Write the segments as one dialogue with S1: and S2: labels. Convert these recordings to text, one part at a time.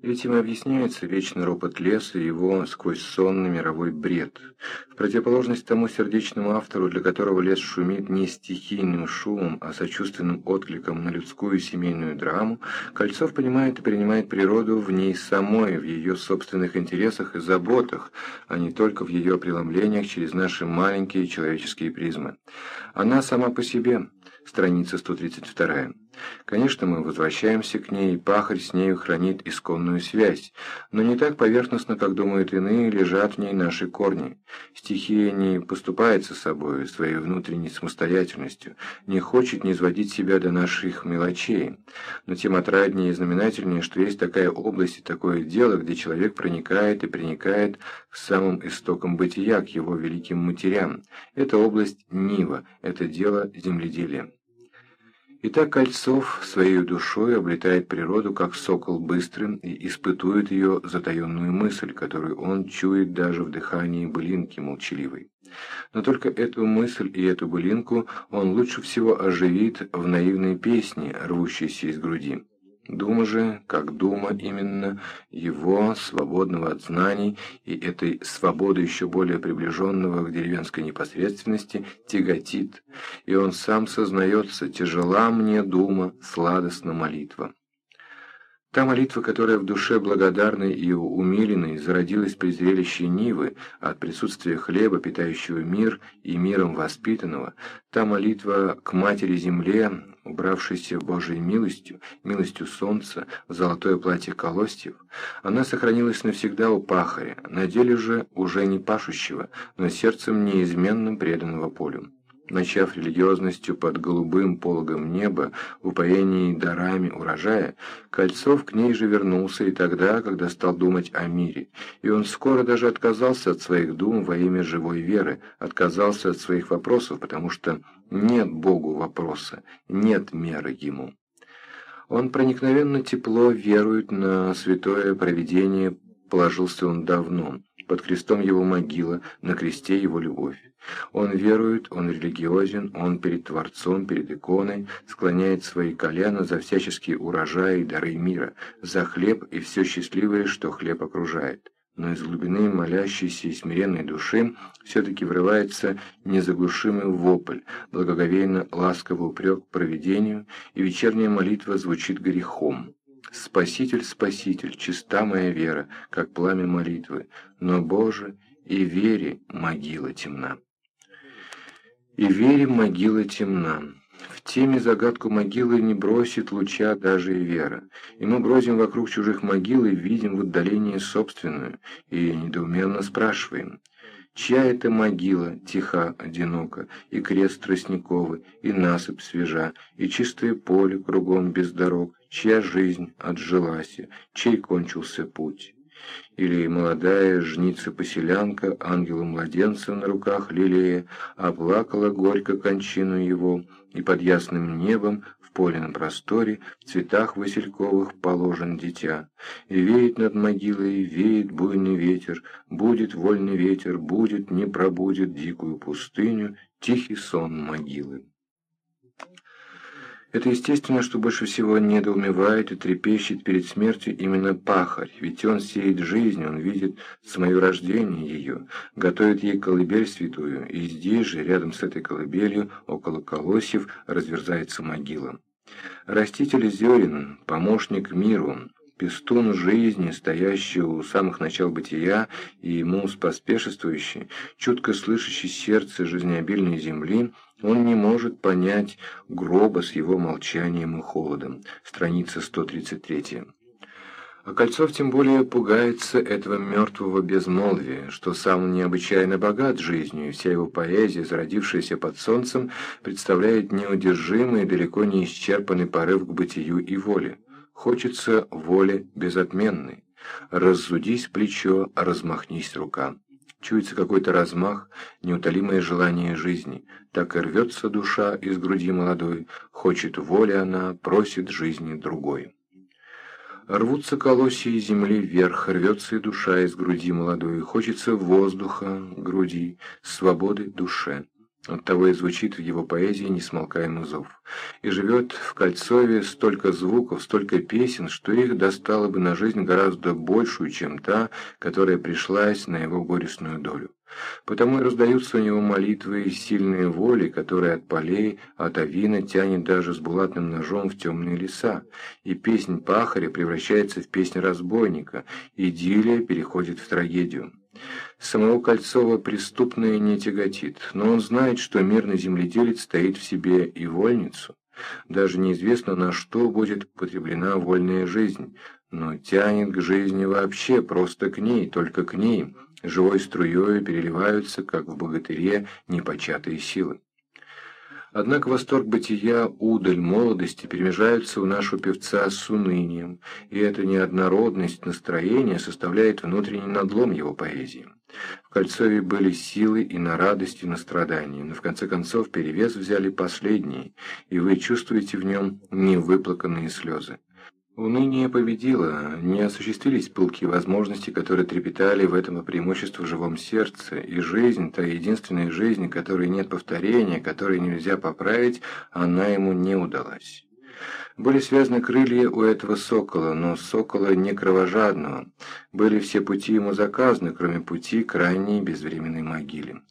S1: Этим объясняется вечный ропот леса и его сквозь сонный мировой бред. В противоположность тому сердечному автору, для которого лес шумит не стихийным шумом, а сочувственным откликом на людскую семейную драму, Кольцов понимает и принимает природу в ней самой, в ее собственных интересах и заботах, а не только в ее преломлениях через наши маленькие человеческие призмы. Она сама по себе, страница 132. Конечно, мы возвращаемся к ней, и пахарь с нею хранит исконную связь, но не так поверхностно, как думают иные, лежат в ней наши корни. Стихия не поступается собой, своей внутренней самостоятельностью, не хочет низводить себя до наших мелочей, но тем отраднее и знаменательнее, что есть такая область и такое дело, где человек проникает и проникает к самым истокам бытия, к его великим матерям. Это область Нива, это дело земледелия. Итак, Кольцов своей душой облетает природу, как сокол быстрым, и испытует ее затаенную мысль, которую он чует даже в дыхании былинки молчаливой. Но только эту мысль и эту былинку он лучше всего оживит в наивной песне, рвущейся из груди. Дума же, как дума именно, его, свободного от знаний, и этой свободы еще более приближенного к деревенской непосредственности, тяготит, и он сам сознается, тяжела мне дума, сладостна молитва. Та молитва, которая в душе благодарной и умиленной зародилась при зрелище Нивы от присутствия хлеба, питающего мир и миром воспитанного, та молитва к Матери-Земле, убравшейся Божией милостью, милостью солнца, в золотое платье колостьев, она сохранилась навсегда у пахаря, на деле же уже не пашущего, но сердцем неизменным преданного полю начав религиозностью под голубым пологом неба, в упоении дарами урожая, Кольцов к ней же вернулся и тогда, когда стал думать о мире, и он скоро даже отказался от своих дум во имя живой веры, отказался от своих вопросов, потому что нет Богу вопроса, нет меры ему. Он проникновенно тепло верует на святое провидение, положился он давно, под крестом его могила, на кресте его любовь. Он верует, он религиозен, он перед Творцом, перед иконой, склоняет свои колена за всяческие урожаи и дары мира, за хлеб и все счастливое, что хлеб окружает. Но из глубины молящейся и смиренной души все-таки врывается незаглушимый вопль, благоговейно ласковый упрек провидению, и вечерняя молитва звучит грехом. «Спаситель, Спаситель, чиста моя вера, как пламя молитвы, но, Боже, и вере могила темна». И вере могила темна. В теме загадку могилы не бросит луча даже и вера. И мы бродим вокруг чужих могил и видим в отдалении собственную, и недоуменно спрашиваем, чья это могила тиха, одинока, и крест тростниковый, и насыпь свежа, и чистое поле кругом без дорог, чья жизнь отжилась, чей кончился путь. Или молодая жница-поселянка, ангела-младенца на руках лелея, оплакала горько кончину его, и под ясным небом поле на просторе, в цветах васильковых положен дитя. И веет над могилой, веет буйный ветер, будет вольный ветер, будет, не пробудет дикую пустыню, тихий сон могилы. Это естественно, что больше всего недоумевает и трепещет перед смертью именно пахарь, ведь он сеет жизнь, он видит самое рождение ее, готовит ей колыбель святую, и здесь же, рядом с этой колыбелью, около колосьев, разверзается могила. Раститель зерен, помощник миру, пестун жизни, стоящий у самых начал бытия и ему споспешествующий, чутко слышащий сердце жизнеобильной земли, он не может понять гроба с его молчанием и холодом. Страница 133. А Кольцов тем более пугается этого мертвого безмолвия, что сам необычайно богат жизнью, и вся его поэзия, зародившаяся под солнцем, представляет неудержимый и далеко не исчерпанный порыв к бытию и воле. Хочется воли безотменной. Раззудись плечо, размахнись рука. Чуется какой-то размах, неутолимое желание жизни. Так и рвется душа из груди молодой, хочет воли она, просит жизни другой. Рвутся колосья земли вверх, рвется и душа из груди молодой, хочется воздуха, груди, свободы душе. Оттого и звучит в его поэзии несмолкаемый зов. И живет в Кольцове столько звуков, столько песен, что их достало бы на жизнь гораздо большую, чем та, которая пришлась на его горестную долю. Потому и раздаются у него молитвы и сильные воли, которые от полей, от авина тянет даже с булатным ножом в темные леса, и песнь пахаря превращается в песнь разбойника, идиллия переходит в трагедию. Самого Кольцова преступное не тяготит, но он знает, что мирный земледелец стоит в себе и вольницу. Даже неизвестно, на что будет потреблена вольная жизнь, но тянет к жизни вообще, просто к ней, только к ней. Живой струей переливаются, как в богатыре, непочатые силы. Однако восторг бытия, удаль молодости перемежаются у нашего певца с унынием, и эта неоднородность настроения составляет внутренний надлом его поэзии. В Кольцове были силы и на радость, и на страдания, но в конце концов перевес взяли последние, и вы чувствуете в нем невыплаканные слезы. Уныние победило, не осуществились пылкие возможности, которые трепетали в этом преимущество в живом сердце, и жизнь, та единственная жизнь, которой нет повторения, которой нельзя поправить, она ему не удалась. Были связаны крылья у этого сокола, но сокола не кровожадного. Были все пути ему заказаны, кроме пути крайней безвременной могиле.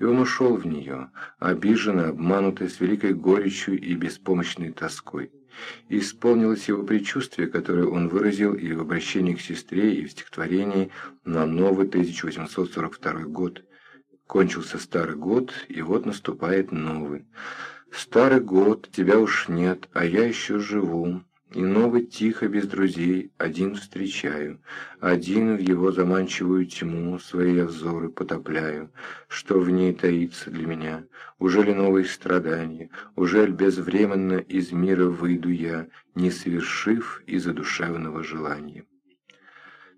S1: И он ушел в нее, обиженный, обманутый, с великой горечью и беспомощной тоской исполнилось его предчувствие, которое он выразил и в обращении к сестре, и в стихотворении на новый 1842 год. Кончился старый год, и вот наступает новый. Старый год, тебя уж нет, а я еще живу. И новый тихо, без друзей, один встречаю, Один в его заманчивую тьму Свои взоры потопляю. Что в ней таится для меня? Ужели новые страдания? Ужель безвременно из мира выйду я, Не совершив из-за душевного желания?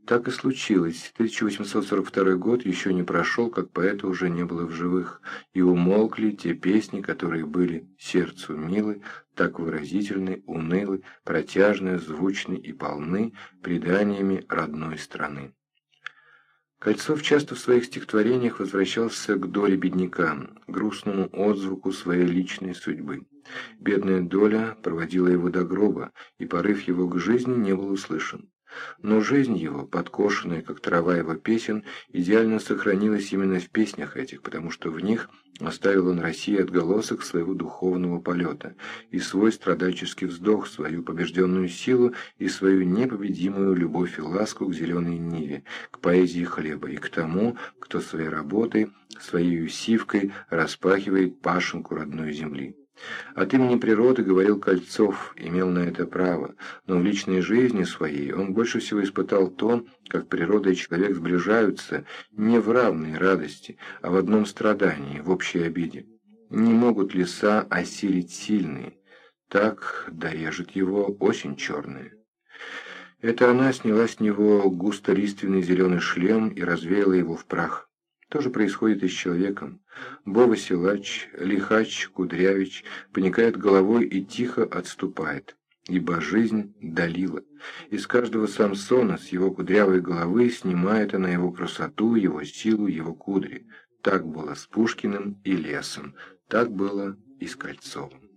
S1: Так и случилось. 1842 год еще не прошел, как поэта уже не было в живых, и умолкли те песни, которые были сердцу милы, так выразительны, унылы, протяжны, звучны и полны преданиями родной страны. Кольцов часто в своих стихотворениях возвращался к доле бедняка, грустному отзвуку своей личной судьбы. Бедная доля проводила его до гроба, и порыв его к жизни не был услышан. Но жизнь его, подкошенная, как трава его песен, идеально сохранилась именно в песнях этих, потому что в них оставил он России отголосок своего духовного полета и свой страдальческий вздох, свою побежденную силу и свою непобедимую любовь и ласку к зеленой ниве, к поэзии хлеба и к тому, кто своей работой, своей сивкой распахивает пашенку родной земли. От имени природы говорил Кольцов, имел на это право, но в личной жизни своей он больше всего испытал то, как природа и человек сближаются не в равной радости, а в одном страдании, в общей обиде. Не могут леса осилить сильные, так дорежет его очень черные. Это она сняла с него густо-лиственный зеленый шлем и развеяла его в прах. То же происходит и с человеком. Бова Силач, Лихач, Кудрявич поникает головой и тихо отступает, ибо жизнь долила. Из каждого Самсона с его кудрявой головы снимает она его красоту, его силу, его кудри. Так было с Пушкиным и Лесом, так было и с Кольцовым.